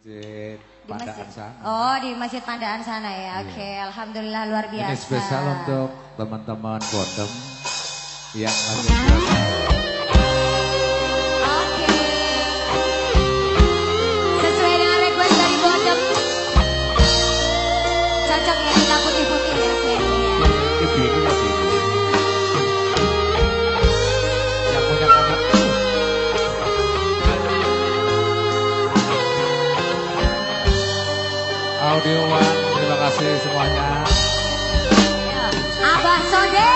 Masjid Di Pandaan masjid. sana. Oh, di Masjid Pandaan sana ya. Oke, alhamdulillah luar biasa. Ini spesial untuk teman-teman Bondem yang masih puasa. Oke. Sesuai dengan request dari Bodem. Cocok ya kasih semuanya. Abah Sode.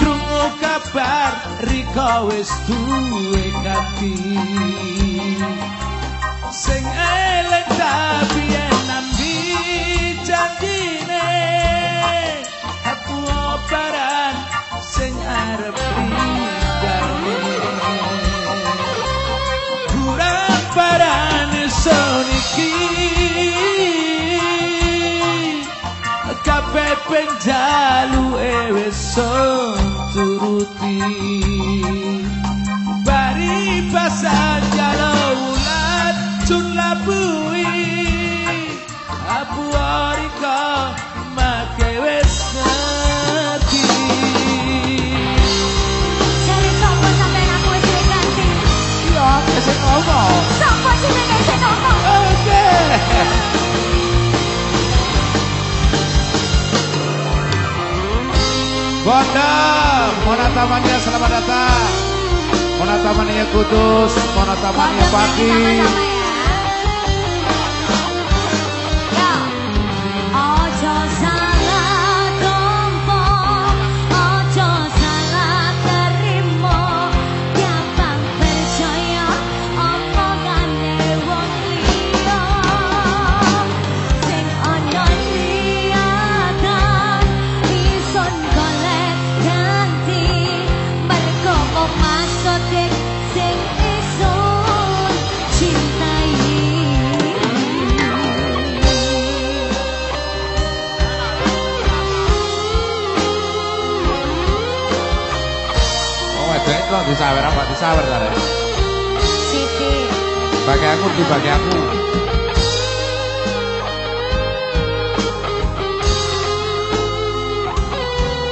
Krungu kabar Riko wis duwe kati Sing elek tapi pen jalu ewe turuti bari pasan jalo ulat cun labui apu ariko make wes Sampai sampai aku wes ganti yo kesek ngomong. Sampai sampai Bondem, Monatamania selamat datang. Monatamania Kudus, Monatamania Bodem Pagi. Disawer apa? Disawer tadi. Siti. Bagi aku, di bagi aku.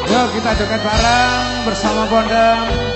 Yuk kita joget bareng bersama Bondem.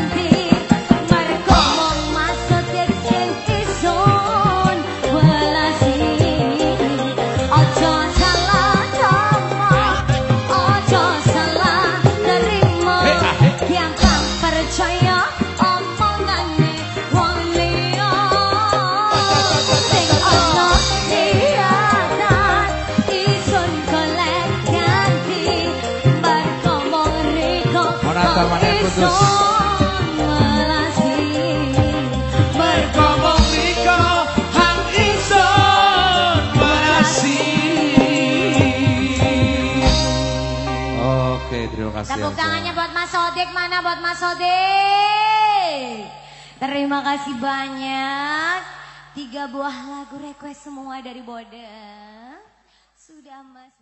Welasi. Mergo mong riko hang ison welasi. Oke. kasih. Tepuk tangannya buat Mas Sodik. Mana buat Mas Sodik? Terima kasih banyak. Tiga buah lagu request semua dari Bodeng. Sudah Mas